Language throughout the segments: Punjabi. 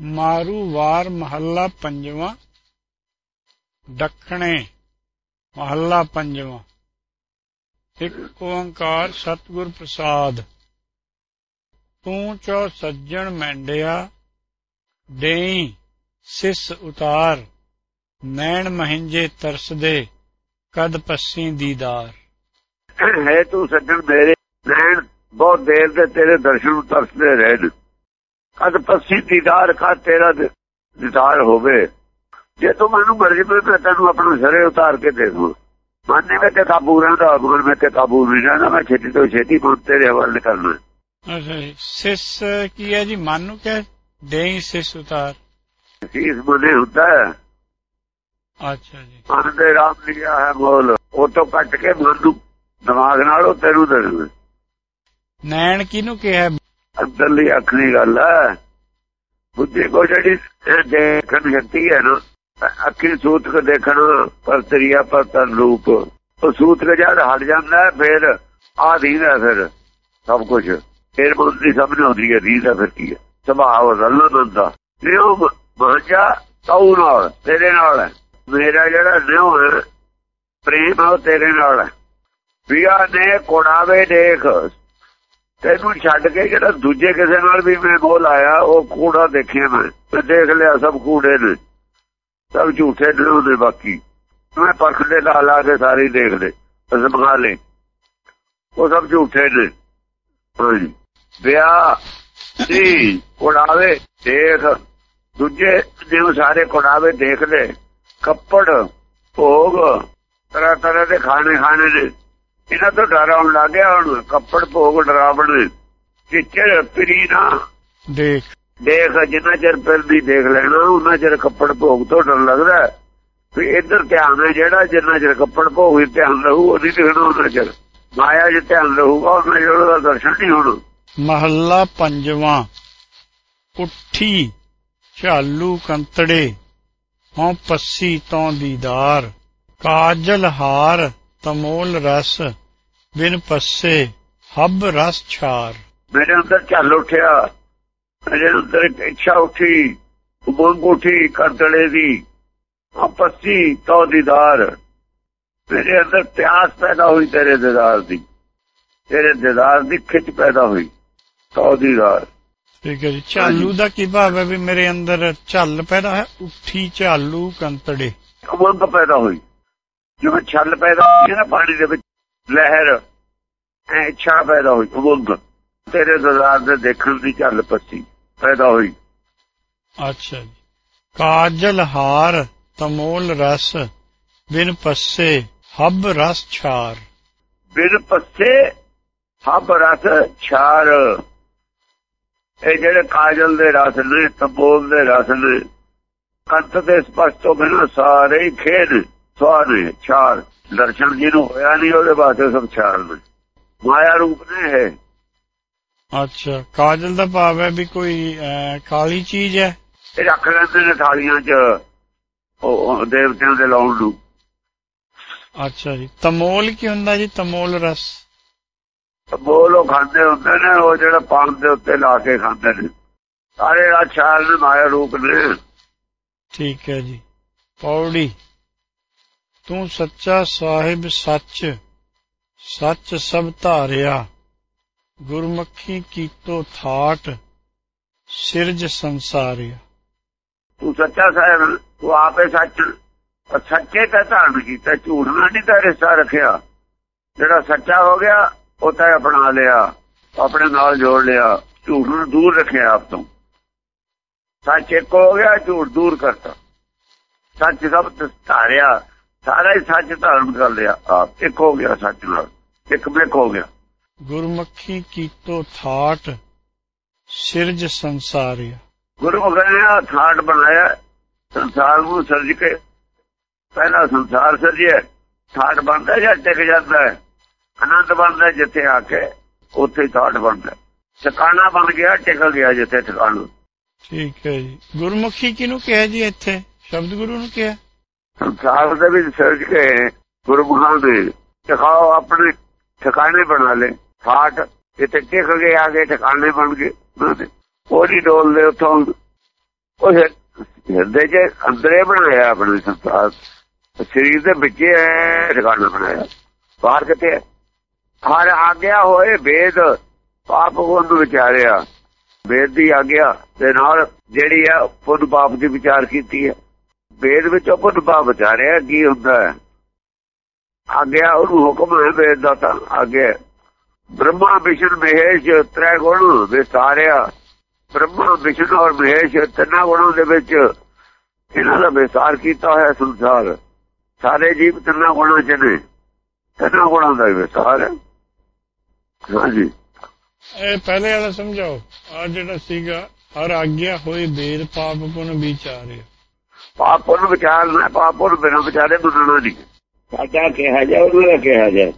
ਮਾਰੂ ਵਾਰ ਮਹੱਲਾ ਪੰਜਵਾਂ। ਦੱਖਣੇ ਮਹੱਲਾ ਪੰਜਵਾਂ। ਇੱਕ ਓੰਕਾਰ ਸਤਿਗੁਰ ਪ੍ਰਸਾਦ। ਤੂੰ ਚੋ ਸੱਜਣ ਮੈਂਡਿਆ, ਦੇਈ ਸਿਸ ਉਤਾਰ। ਨੈਣ ਮਹਿੰਜੇ ਤਰਸਦੇ, ਕਦ ਪੱਸੀ ਦੀਦਾਰ। ਹੈ ਤੂੰ ਸੱਜਣ ਮੇਰੇ ਨੈਣ, ਬਹੁਤ ਦੇਰ ਦੇ ਤੇਰੇ ਦਰਸ਼ਨ ਨੂੰ ਤਰਸਦੇ ਰਹੇ। ਕਦ ਪੱਸੀ ਦੀਦਾਰ ਕਾ ਤੇਰਾ ਦੀਦਾਰ ਹੋਵੇ। ਜੇ ਤੂੰ ਮੈਨੂੰ ਮਰਜ਼ੀ ਤੇ ਮੈਂ ਤੈਨੂੰ ਆਪਣਾ ਸਰੇ ਉਤਾਰ ਕੇ ਦੇ ਦੂੰ ਮਨ ਵਿੱਚ ਕਾਬੂ ਰਹਿੰਦਾ ਮਨ ਵਿੱਚ ਕਾਬੂ ਨਹੀਂ ਰਹਿੰਦਾ ਮੈਂ ਛੇਤੀ ਤੋਂ ਛੇਤੀ ਮਨ ਤੇਰੇ ਹਵਾਲੇ ਕਰਨਾ ਅੱਛਾ ਜੀ। ਸਿਸ ਕੀ ਹੈ ਜੀ? ਮਨ ਨੂੰ ਕਹੇ ਦੇਈ ਸਿਸ ਉਤਾਰ। ਇਸ ਮਨੇ ਹੁੰਦਾ ਹੈ। ਅੱਛਾ ਜੀ। ਮਨ ਦੇ ਰਾਮ ਲਿਆ ਹੈ ਬੋਲ। ਉਹ ਤੋਂ ਕੱਟ ਕੇ ਮਨ ਨੂੰ ਦਿਮਾਗ ਨਾਲ ਉਹ ਤੈਨੂੰ ਦੇ ਨੈਣ ਕਿਹਨੂੰ ਕਿਹਾ ਅੰਦਰਲੀ ਅੱਖਰੀ ਗੱਲ ਹੈ ਬੁੱਧੀ ਕੋ ਜਿਹੜੀ ਦੇਖਣ ਸ਼ਕਤੀ ਹੈ ਨਾ ਅੱਖੀ ਸੂਤਕ ਦੇਖਣ ਪਰ ਤਰੀਆ ਪਰ ਤਨ ਰੂਪ। ਉਹ ਸੂਤਕ ਜਦ ਹਟ ਜਾਂਦਾ ਹੈ, ਫਿਰ ਆਧੀਨ ਹੈ ਫਿਰ ਸਭ ਕੁਝ ਫਿਰ ਬੁੱਧੀ ਸਾਹਮਣੇ ਆਉਂਦੀ ਹੈ ਰੀਤ ਹੈ ਫਿਰ ਕੀ ਹੈ? ਸੁਭਾਅ ਰਲਣ ਬੰਦਾ। ਨਿਉ ਮਹਜਾ ਤਉ ਨਾਲ ਤੇਰੇ ਨਾਲ ਹੈ। ਮੇਰਾ ਜਿਹੜਾ ਨਿਉ ਹੈ ਪ੍ਰੇਮ ਉਹ ਤੇਰੇ ਨਾਲ ਹੈ। ਵਿਆ ਨੇ ਕੋੜਾਵੇ ਦੇਖ ਤੈਨੂੰ ਛੱਡ ਕੇ ਜਿਹੜਾ ਦੂਜੇ ਕਿਸੇ ਨਾਲ ਵੀ ਮੈਂ ਬੋਲ ਆਇਆ, ਉਹ ਕੂੜਾ ਦੇਖਿਆ ਮੈਂ। ਮੈਂ ਦੇਖ ਲਿਆ, ਸਭ ਕੂੜੇ ਨੇ। ਸਭ ਝੂਠੇ ਨੇ ਉਹਦੇ ਬਾਕੀ। ਮੈਂ ਪਰਖ ਦੇ ਲਾ ਲਾ ਕੇ ਸਾਰੇ ਦੇਖ ਲੈ ਅਜ਼ਮਾ ਲੈ ਉਹ ਸਭ ਝੂਠੇ ਨੇ। ਹਾਂਜੀ। ਵਿਆਹ ਸੀ, ਕੋੜਾਵੇ ਦੇਖ। ਦੂਜੇ ਜਿਉ ਸਾਰੇ ਕੋੜਾਵੇ ਦੇਖ ਲੈ ਕੱਪੜ, ਭੋਗ ਤਰ੍ਹਾਂ ਤਰ੍ਹਾਂ ਦੇ ਖਾਣੇ ਖਾਣੇ ਨੇ। ਇਹਨਾਂ ਤੋਂ ਡਰ ਆਉਣ ਲੱਗ ਗਿਆ ਹੁਣ ਕੱਪੜ ਭੋਗ ਡਰਾਵਣ ਚਿੱਚੜ ਪਰੀ ਨਾ। ਦੇਖ। ਦੇਖ ਜਿੰਨਾ ਚਿਰ ਫਿਰ ਵੀ ਦੇਖ ਲੈਣਾ ਉਹਨਾਂ ਚਿਰ ਕੱਪੜ ਭੋਗ ਤੋਂ ਡਰ ਲੱਗਦਾ ਵੀ ਇੱਧਰ ਧਿਆਨ ਹੈ ਜਿਹੜਾ ਜਿੰਨਾ ਚਿਰ ਕੱਪੜ ਭੋਗ ਵੀ ਧਿਆਨ ਰਹੂ ਉਹਦੀ ਦਿਖਣਾ ਉਹਨਾਂ ਚਿਰ। ਮਾਇਆ 'ਚ ਧਿਆਨ ਰਹੂਗਾ ਉਹਨਾਂ ਜਿਹੜਾ ਦਾ ਦਰਸ਼ਨ ਨਹੀਂ ਹੋਣਾ। ਮਹੱਲਾ ਪੰਜਵਾਂ। ਉੱਠੀ ਝਾਲੂ ਕੰਤੜੇ ਹਉ ਪੱਸੀ ਤੋਂ ਦੀਦਾਰ। ਕਾਜਲ ਹਾਰ ਤਮੋਲ ਰਸ। ਬਿਨ ਪੱਸੇ ਹੱਬ ਰਸ ਛਾਰ। ਮੇਰੇ ਅੰਦਰ ਝੱਲ ਉੱਠਿਆ। ਮੇਰੇ ਅੰਦਰ ਇੱਛਾ ਉੱਠੀ ਉਮੰਗ ਉੱਠੀ ਕੰਤੜੇ ਦੀ। ਆਪਸੀ ਤੋਂ ਦੀਦਾਰ ਮੇਰੇ ਅੰਦਰ ਪਿਆਸ ਪੈਦਾ ਹੋਈ ਤੇਰੇ ਦੀਦਾਰ ਦੀ। ਤੇਰੇ ਦੀਦਾਰ ਦੀ ਖਿੱਚ ਪੈਦਾ ਹੋਈ ਤੋਂ ਦੀਦਾਰ ਠੀਕ ਹੈ ਜੀ। ਝਾਲੂ ਦਾ ਕੀ ਭਾਵ ਹੈ ਵੀ ਮੇਰੇ ਅੰਦਰ ਝੱਲ ਪੈਦਾ ਹੈ? ਉੱਠੀ ਝਾਲੂ ਕੰਤੜੇ। ਉਮੰਗ ਪੈਦਾ ਹੋਈ। ਜਿਵੇਂ ਛੱਲ ਪੈਦਾ ਹੋਈ ਹੈ ਨਾ ਪਾਣੀ ਦੇ ਵਿੱਚ ਲਹਿਰ। ਐ ਇੱਛਾ ਪੈਦਾ ਹੋਈ ਉਮੰਗ ਤੇਰੇ ਦੀਦਾਰ ਦੇ ਦੇਖਣ ਦੀ ਝੱਲ ਪੱਤੀ ਪੈਦਾ ਹੋਈ। ਅੱਛਾ ਜੀ। ਕਾਜਲ ਹਾਰ ਤਮੋਲ ਰਸ ਬਿਨ ਪੱਸੇ ਹੱਬ ਰਸ ਛਾਰ। ਬਿਨ ਪੱਸੇ ਹੱਬ ਰਸ ਛਾਰ। ਇਹ ਜਿਹੜੇ ਕਾਜਲ ਦੇ ਰਸ ਨੇ ਤਪੋਲ ਦੇ ਰਸ ਨੇ ਕੰਤ ਦੇ ਸਪਸ਼ਟ ਤੋਂ ਬਿਨਾਂ ਸਾਰੇ ਖੇਡ ਸਵਾਰੇ ਛਾਰ। ਦਰਸ਼ਨ ਜਿਹਨੂੰ ਹੋਇਆ ਨਹੀਂ ਉਹਦੇ ਵਾਸਤੇ ਸਭ ਛਾਰ ਨੇ। ਮਾਇਆ ਰੂਪ ਨੇ ਹੈ ਅੱਛਾ ਕਾਜਲ ਦਾ ਭਾਵ ਹੈ ਵੀ ਕੋਈ ਕਾਲੀ ਚੀਜ਼ ਹੈ? ਇਹ ਰੱਖ ਲੈਂਦੇ ਨੇ ਥਾਲੀਆਂ 'ਚ ਉਹ ਦੇਵਤਿਆਂ ਦੇ ਲਾਉਣ ਨੂੰ। ਅੱਛਾ ਜੀ। ਤਮੋਲ ਕੀ ਹੁੰਦਾ ਜੀ? ਤਮੋਲ ਰਸ। ਬੋਲ ਉਹ ਖਾਂਦੇ ਹੁੰਦੇ ਨੇ ਉਹ ਜਿਹੜਾ ਪਾਨ ਦੇ ਉੱਤੇ ਲਾ ਕੇ ਖਾਂਦੇ ਨੇ। ਸਾਰੇ ਆ ਛਾਲ ਨੇ ਮਾਇਆ ਰੂਪ ਨੇ। ਠੀਕ ਹੈ ਜੀ। ਪੌੜੀ। ਤੂੰ ਸੱਚਾ ਸਾਹਿਬ ਸੱਚ। ਸੱਚ ਸਭ ਧਾਰਿਆ, ਗੁਰਮੁਖੀ ਕੀਤੋ ਥਾਟ, ਸਿਰਜ ਸੰਸਾਰਿਆ। ਤੂੰ ਸੱਚਾ ਸਾਹਿਬ, ਤੂੰ ਆਪੇ ਸੱਚ ਸੱਚੇ ਦਾ ਧਾਰਨ ਕੀਤਾ, ਝੂਠ ਨਾਲ ਨਹੀਂ ਤਾਂ ਰਿਸ਼ਤਾ ਰੱਖਿਆ। ਜਿਹੜਾ ਸੱਚਾ ਹੋ ਗਿਆ, ਉਹ ਤਾਂ ਅਪਣਾ ਲਿਆ, ਆਪਣੇ ਨਾਲ ਜੋੜ ਲਿਆ, ਝੂਠ ਨੂੰ ਦੂਰ ਰੱਖਿਆ ਆਪ ਤੋਂ। ਸੱਚ ਇੱਕ ਹੋ ਗਿਆ, ਝੂਠ ਦੂਰ ਕਰਤਾ। ਸੱਚ ਸਭ ਧਾਰਿਆ ਸਾਰਾ ਹੀ ਸੱਚ ਧਾਰਨ ਕਰ ਲਿਆ ਆਪ। ਇੱਕ ਹੋ ਗਿਆ ਸੱਚ ਨਾਲ ਇੱਕ ਮਿਕ ਹੋ ਗਿਆ। ਗੁਰਮੁਖੀ ਕੀਤੋ ਥਾਟ ਸਿਰਜ ਸੰਸਾਰਿਆ। ਗੁਰੂ ਮਹਾਰਾਜ ਨੇ ਥਾਟ ਬਣਾਇਆ ਸੰਸਾਰ ਨੂੰ ਸਿਰਜ ਕੇ। ਪਹਿਲਾ ਸੰਸਾਰ ਸਿਰਜਿਆ ਥਾਟ ਬਣਦਾ ਜਾਂ ਟਿਕ ਜਾਂਦਾ ਹੈ? ਆਨੰਦ ਬਣਦਾ ਜਿੱਥੇ ਆ ਕੇ ਉੱਥੇ ਥਾਟ ਬਣਦਾ ਟਿਕਾਣਾ ਬਣ ਗਿਆ ਟਿਕ ਗਿਆ ਜਿੱਥੇ ਟਿਕਾਣਾ। ਠੀਕ ਹੈ ਜੀ। ਗੁਰਮੁਖੀ ਕਿਹਨੂੰ ਕਿਹਾ ਜੀ ਇੱਥੇ? ਸ਼ਬਦ ਗੁਰੂ ਨੂੰ ਕਿਹਾ? ਸੰਸਾਰ ਦੇ ਵਿੱਚ ਸਿਰਜ ਕੇ ਗੁਰੂ ਮਹਾਰਾਜ ਟਿਕਾਓ ਆਪਣੇ ਠਿਕਾਣੇ ਬਣਾ ਲੈ ਥਾਟ ਜਿੱਥੇ ਟਿਕ ਗਏ, ਆ ਗਏ, ਠਿਕਾਣੇ ਬਣ ਗਏ। ਉਹਨਾਂ ਦੇ। ਉਹ ਡੋਲਦੇ ਉੱਥੋਂ ਉਹ ਹਿਰਦੇ 'ਚ ਅੰਦਰੇ ਬਣਾਇਆ ਆਪਣੇ ਸੰਸਾਰ। ਸਰੀਰ ਦੇ ਵਿੱਚ ਠਿਕਾਣਾ ਬਣਾਇਆ। ਬਾਹਰ ਕਿੱਥੇ ਹਰ ਆਗਿਆ ਹੋਏ ਵੇਦ ਪਾਪ ਨੂੰ ਵਿਚਾਰਿਆ। ਵੇਦ ਦੀ ਆਗਿਆ ਦੇ ਨਾਲ ਜਿਹੜੀ ਹੈ ਪੁੰਨ ਪਾਪ ਦੀ ਵਿਚਾਰ ਕੀਤੀ ਹੈ। ਵੇਦ ਵਿੱਚ ਪੁੰਨ ਪਾਪ ਵਿਚਾਰਿਆ ਕੀ ਹੁੰਦਾ ਹੈ। ਆਗਿਆ ਉਹਨੂੰ ਹੁਕਮ ਹੈ ਵੇਦ ਦਾ ਤਾਂ ਆਗੇ ਬ੍ਰਹਮਾ, ਵਿਸ਼ਨ, ਮਹੇਸ਼ ਤ੍ਰੈ ਗੁਣ ਵਿਸਾਰਿਆ। ਬ੍ਰਹਮਾ, ਵਿਸ਼ਨ ਔਰ ਮਹੇਸ਼ ਤਿੰਨਾਂ ਗੁਣਾਂ ਦੇ ਵਿੱਚ ਇਹਨਾਂ ਦਾ ਵਿਸਾਰ ਕੀਤਾ ਹੋਇਆ ਸੰਸਾਰ। ਸਾਰੇ ਜੀਵ ਤਿੰਨਾਂ ਗੁਣਾਂ ਚ ਨੇ। ਤਿੰਨਾਂ ਗੁਣਾਂ ਦਾ ਵਿਸਾਰ ਹੈ। ਹਾਂਜੀ। ਇਹ ਪਹਿਲੇ ਵਾਲਾ ਸਮਝਾਓ। ਆ ਜਿਹੜਾ ਸੀਗਾ ਹਰ ਆਗਿਆ ਹੋਏ ਬੇਦ ਪਾਪ ਪੁਨ ਵਿਚਾਰਿਆ। ਪਾਪ ਨੂੰ ਵਿਚਾਰਨਾ ਪਾਪ ਨੂੰ ਬਿਨਾਂ ਵਿਚਾਰੇ ਮੰਨਣਾ ਨਹੀਂ। ਸਾਡਾ ਕਿਹਾ ਜਾ ਉਹਨਾਂ ਦਾ ਕਿਹਾ ਜਾ।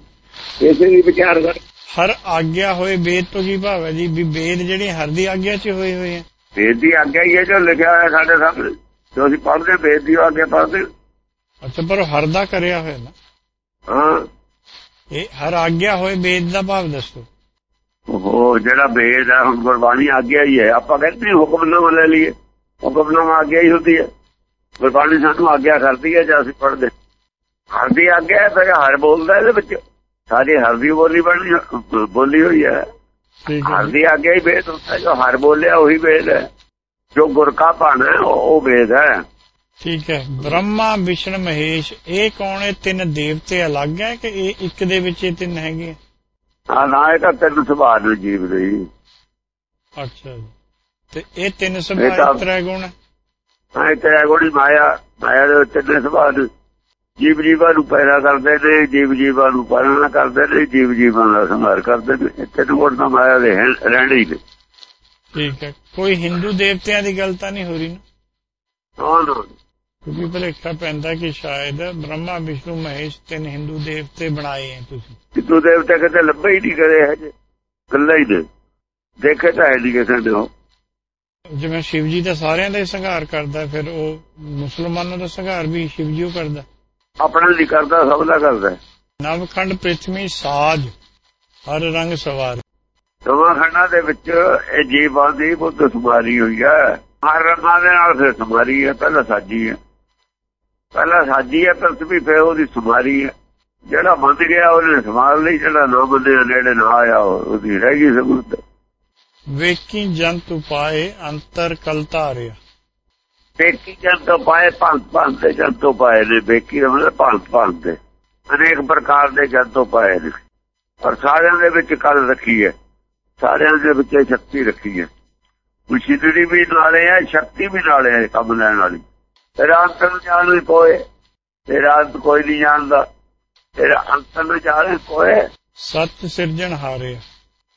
ਇਸੇ ਵੀ ਵਿਚਾਰ ਕਰ ਹਰ ਆਗਿਆ ਹੋਏ ਵੇਦ ਤੋਂ ਕੀ ਭਾਵ ਹੈ ਜੀ? ਵੀ ਵੇਦ ਜਿਹੜੇ ਹਰ ਦੀ ਆਗਿਆ 'ਚ ਹੋਏ ਹੋਏ ਆ। ਵੇਦ ਦੀ ਆਗਿਆ ਹੀ ਹੈ ਜੋ ਲਿਖਿਆ ਹੋਇਆ ਸਾਡੇ ਸਾਹਮਣੇ। ਜੋ ਅਸੀਂ ਪੜ੍ਹਦੇ ਵੇਦ ਦੀ ਆਗਿਆ ਪੜ੍ਹਦੇ। ਅੱਛਾ ਪਰ ਹਰ ਦਾ ਕਰਿਆ ਹੋਇਆ ਨਾ। ਹਾਂ। ਇਹ ਹਰ ਆਗਿਆ ਹੋਏ ਵੇਦ ਦਾ ਭਾਵ ਦੱਸੋ। ਉਹ ਜਿਹੜਾ ਵੇਦ ਹੈ ਹੁਣ ਗੁਰਬਾਣੀ ਆਗਿਆ ਹੀ ਹੈ। ਆਪਾਂ ਕਹਿੰਦੇ ਹੁਕਮਨਾਮਾ ਲੈ ਲਈਏ। ਹੁਕਮਨਾਮਾ ਆਗਿਆ ਹੀ ਹੁੰਦੀ ਹੈ। ਗੁਰਬਾਣੀ ਸਾਨੂੰ ਆਗਿਆ ਕਰਦੀ ਹੈ ਜੇ ਅਸੀਂ ਪੜ੍ਹਦੇ ਹਰ ਦੀ ਆਗਿਆ ਹੈ ਫਿਰ ਹਰ ਬੋਲਦਾ ਇਹਦੇ ਵਿੱਚ। ਸਾਰੀ ਹਰ ਦੀ ਬੋਲੀ ਬਣੀ ਬੋਲੀ ਹੋਈ ਹੈ। ਹਰ। ਦੀ ਆਗਿਆ ਹੀ ਵੇਦ ਹੁੰਦਾ ਜੋ ਹਰ ਬੋਲਿਆ ਉਹੀ ਵੇਦ ਹੈ। ਜੋ ਗੁਰ ਕਾ ਭਾਣਾ ਉਹ ਵੇਦ ਹੈ। ਠੀਕ ਹੈ। ਬ੍ਰਹਮਾ ਵਿਸ਼ਨ ਮਹੇਸ਼ ਇਹ ਕੌਣ ਹੈ? ਤਿੰਨ ਦੇਵਤੇ ਅਲੱਗ ਹੈ ਕਿ ਇਹ ਇੱਕ ਦੇ ਵਿੱਚ ਇਹ ਤਿੰਨ ਹੈਗੇ ਆ? ਨਾ ਇਹ ਤਾਂ ਤਿੰਨ ਸੁਭਾਅ ਨੂੰ ਜੀਵ ਦੀ ਅੱਛਾ ਤੇ ਇਹ ਤਿੰਨ ਸੁਭਾਅ ਤਾਂ- ਤ੍ਰੈ ਗੁਣ ਹੈ? ਹਾਂ ਤੇ ਗੋੜੀ ਮਾਇਆ ਮਾਇਆ ਦੇ ਵਿੱਚ ਤਿੰਨ ਸੁਭਾਅ ਨੂੰ ਜੀਵ ਜੀਵਾਂ ਨੂੰ ਪੈਦਾ ਕਰਦੇ ਨੇ ਜੀਵ ਜੀਵਾਂ ਨੂੰ ਪਾਲਣਾ ਕਰਦੇ ਨੇ ਜੀਵ ਜੀਵਾਂ ਦਾ ਸੰਹਾਰ ਕਰਦੇ ਨੇ। ਤਿੰਨ ਗੁਣ ਤਾਂ ਮਾਇਆ ਦੇ ਹੈ- ਰਹਿਣੇ ਹੀ ਨੇ ਠੀਕ ਹੈ। ਕੋਈ ਹਿੰਦੂ ਦੇਵਤਿਆਂ ਦੀ ਗੱਲ ਤਾਂ ਨਹੀਂ ਹੋ ਰਹੀ ਨਾ? ਹਾਂ ਨਾ। ਕਿਉਂਕਿ ਭਲੇਖਾ ਪੈਂਦਾ ਕਿ ਸ਼ਾਇਦ ਬ੍ਰਹਮਾ ਵਿਸ਼ਨੂੰ ਮਹੇਸ਼ ਤਿੰਨ ਹਿੰਦੂ ਦੇਵਤੇ ਬਣਾਏ ਹੈ ਤੁਸੀਂ। ਸਿੱਧੂ ਦੇਵਤੇ ਕਿਤੇ ਲੱਭੇ ਹੀ ਨਹੀਂ ਕਰੇ ਹਜੇ ਕੱਲਾ ਹੀ ਨੇ ਦੇਖੇ ਤਾਂ ਹੈ ਨਹੀਂ ਕਿਸੇ ਨੇ ਉਹ। ਜਿਵੇਂ ਸ਼ਿਵ ਜੀ ਤਾਂ ਸਾਰਿਆਂ ਦਾ ਹੀ ਸੰਘਾਰ ਕਰਦਾ ਫਿਰ ਉਹ ਮੁਸਲਮਾਨਾਂ ਦਾ ਸੰਘਾਰ ਵੀ ਸ਼ਿਵ ਜੀ ਉਹ ਕਰਦਾ। ਆਪਣਾ ਨਹੀਂ ਕਰਦਾ ਸਭ ਦਾ ਕਰਦਾ। ਨਵਖੰਡ ਪ੍ਰਿਥਵੀ ਸਾਜ ਹਰ ਰੰਗ ਸਵਾਰ। ਦੋਵਾਂ ਖੰਡਾਂ ਦੇ ਵਿੱਚ ਇਹ ਜੀਵਾਂ ਦੀ ਬੁੱਧ ਸੁਮਾਰੀ ਹੋਈ ਹੈ ਹਰ ਰੰਗਾਂ ਦੇ ਨਾਲ ਫਿਰ ਸੁਮਾਰੀ ਹੈ ਪਹਿਲਾਂ ਸਾਜੀ ਹੈ ਪਹਿਲਾਂ ਸਾਜੀ ਹੈ ਪ੍ਰਥਵੀ ਫਿਰ ਉਹਦੀ ਸੁਮਾਰੀ ਹੈ ਜਿਹੜਾ ਮੰਨ ਗਿਆ ਉਹਨੇ ਸੰਭਾਲ ਲਈ ਜਿਹੜਾ ਨਾ ਮੰਨਿਆ ਨੇੜੇ ਨਾ ਆਇਆ ਉਹ- ਉਹਦੀ ਰਹਿ ਗਈ ਸਬੂਤ ਵੇਖੀ ਜੰਤ ਉਪਾਏ ਅੰਤਰ ਕਲ ਧਾਰਿਆ। ਬੇਕੀ ਜਨ ਤੋਂ ਪਾਏ ਭੰਤ ਭੰਤ ਦੇ ਜਨ ਤੋਂ ਪਾਏ ਨੇ ਦਾ ਮਤਲਬ ਭੰਤ ਭੰਤ ਦੇ। ਅਨੇਕ ਪ੍ਰਕਾਰ ਦੇ ਜਨ ਤੋਂ ਪਾਏ ਨੇ। ਪਰ ਸਾਰਿਆਂ ਦੇ ਵਿੱਚ ਕਲ ਰੱਖੀ ਹੈ। ਸਾਰਿਆਂ ਦੇ ਵਿੱਚ ਸ਼ਕਤੀ ਰੱਖੀ ਹੈ। ਉਸ਼ਿਦੜੀ ਵੀ ਨਾਲੇ ਹੈ ਸ਼ਕਤੀ ਵੀ ਨਾਲੇ ਹੈ ਕੰਮ ਲੈਣ ਵਾਲੀ। ਤੇਰਾ ਅੰਤ ਨੂੰ ਜਾਣ ਵੀ ਕੋਏ ਤੇਰਾ ਅੰਤ ਕੋਈ ਨਹੀਂ ਜਾਣਦਾ। ਤੇਰਾ ਅੰਤ ਨੂੰ ਜਾਣੇ ਕੋਏ ਸਤ ਸਿਰਜਣ ਹਾਰਿਆ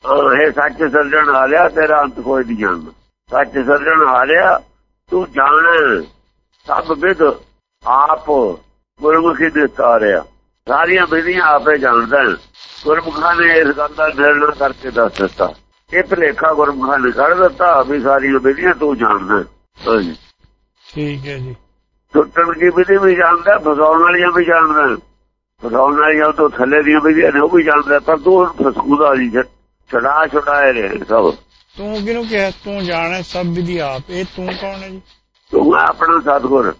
ਹਾਂ, ਇਹ ਸੱਚ ਸਰਜਣ ਹਾਲਿਆ ਤੇਰਾ ਅੰਤ ਕੋਈ ਨਹੀਂ ਜਾਣਦਾ। ਸੱਚ ਸਰਜਣ ਹਾਲਿਆ ਤੂੰ ਜਾਣ। ਸਭ ਵਿਦ ਆਪ ਗੁਰਮੁਖੀ ਦੇ ਤਾਰਿਆ। ਸਾਰੀਆਂ ਵਿਧੀਆਂ ਆਪੇ ਜਾਣਦਾ। ਗੁਰਮੁਖਾਂ ਨੇ ਇਸ ਗੱਲ ਦਾ ਨਿਰਣਾ ਕਰਕੇ ਦੱਸ ਦਿੱਤਾ। ਇਹ ਭਲੇਖਾ ਗੁਰਮੁਖਾਂ ਨੇ ਕਰ ਦਿੱਤਾ ਵੀ ਸਾਰੀਆਂ ਵਿਧੀਆਂ ਤੂੰ ਜਾਣਦਾ। ਹਾਂਜੀ। ਠੀਕ ਹੈ ਜੀ। ਟੁੱਟਣ ਦੀ ਵਿਧੀ ਵੀ ਜਾਣਦਾ ਫਸਾਉਣ ਵਾਲੀਆਂ ਵੀ ਜਾਣਦਾ ਫਸਾਉਣ ਵਾਲੀਆਂ ਤੋਂ ਥੱਲੇ ਦੀਆਂ ਵਿਧੀਆਂ ਨੇ ਉਹ ਵੀ ਜਾਣਦਾ ਪਰ ਤੂੰ ਫਸਕੂਦਾ ਨਹੀਂ ਛੜਾ ਛੁਡਾਏ ਨੇ ਸਭ। ਤੂੰ ਕਿਹਨੂੰ ਕਿਹਾ? ਤੂੰ ਜਾਣੇ ਸਭ ਵਿਧੀ ਆਪ। ਇਹ ਤੂੰ ਕੌਣ ਹੈ ਜੀ? ਤੂੰ ਆਪਣਾ ਸਤਗੁਰ।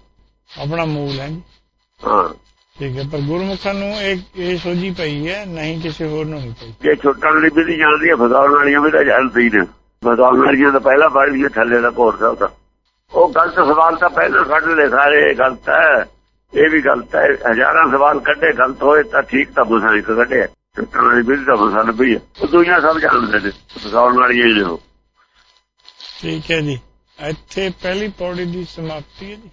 ਆਪਣਾ ਮੂਲ ਹੈ ਜੀ। ਹਾਂ। ਠੀਕ ਹੈ ਪਰ ਗੁਰਮੁਖਾਂ ਨੂੰ ਇਹ ਇਹ ਸੋਝੀ ਪਈ ਹੈ ਨਹੀਂ ਕਿਸੇ ਹੋਰ ਨੂੰ ਨਹੀਂ ਪਈ। ਜੇ ਛੁੱਟਣ ਵਾਲੀ ਵਿਧੀ ਜਾਣਦੀ ਹੈ ਫਸਾਉਣ ਵਾਲੀਆਂ ਵੀ ਤਾਂ ਜਾਣਦੀ ਨੇ। ਫਸਾਉਣ ਵਾਲੀਆਂ ਤਾਂ ਪਹਿਲਾਂ ਪੜ੍ਹ ਲਈਏ ਥੱਲੇ ਦਾ ਕੋਰ ਸਾਹਿਬ ਦਾ। ਉਹ ਗਲਤ ਸਵਾਲ ਤਾਂ ਪਹਿਲਾਂ ਕੱਢ ਲੈ ਸਾਰੇ ਇਹ ਗਲਤ ਹੈ। ਇਹ ਵੀ ਗਲਤ ਹੈ। ਹਜ਼ਾਰਾਂ ਸਵਾਲ ਕੱਢੇ ਗਲਤ ਹੋਏ ਤਾਂ ਠੀਕ ਤਾਂ ਬੁਸਾਂ ਇੱਕ ਕੱਢਿਆ ਛੁੱਟਣ ਵਾਲੀ ਵਿਧੀ ਤਾਂ ਪਈ ਉਹ ਦੁਨੀਆ ਸਭ ਜਾਣਦੇ ਨੇ। ਫਸਾਉਣ ਵਾਲੀਆਂ ਹੀ ਨੇ ਠੀਕ ਹੈ ਜੀ। ਇੱਥੇ ਪਹਿਲੀ ਪੌੜੀ ਦੀ ਸਮਾਪਤੀ ਹੈ ਜੀ।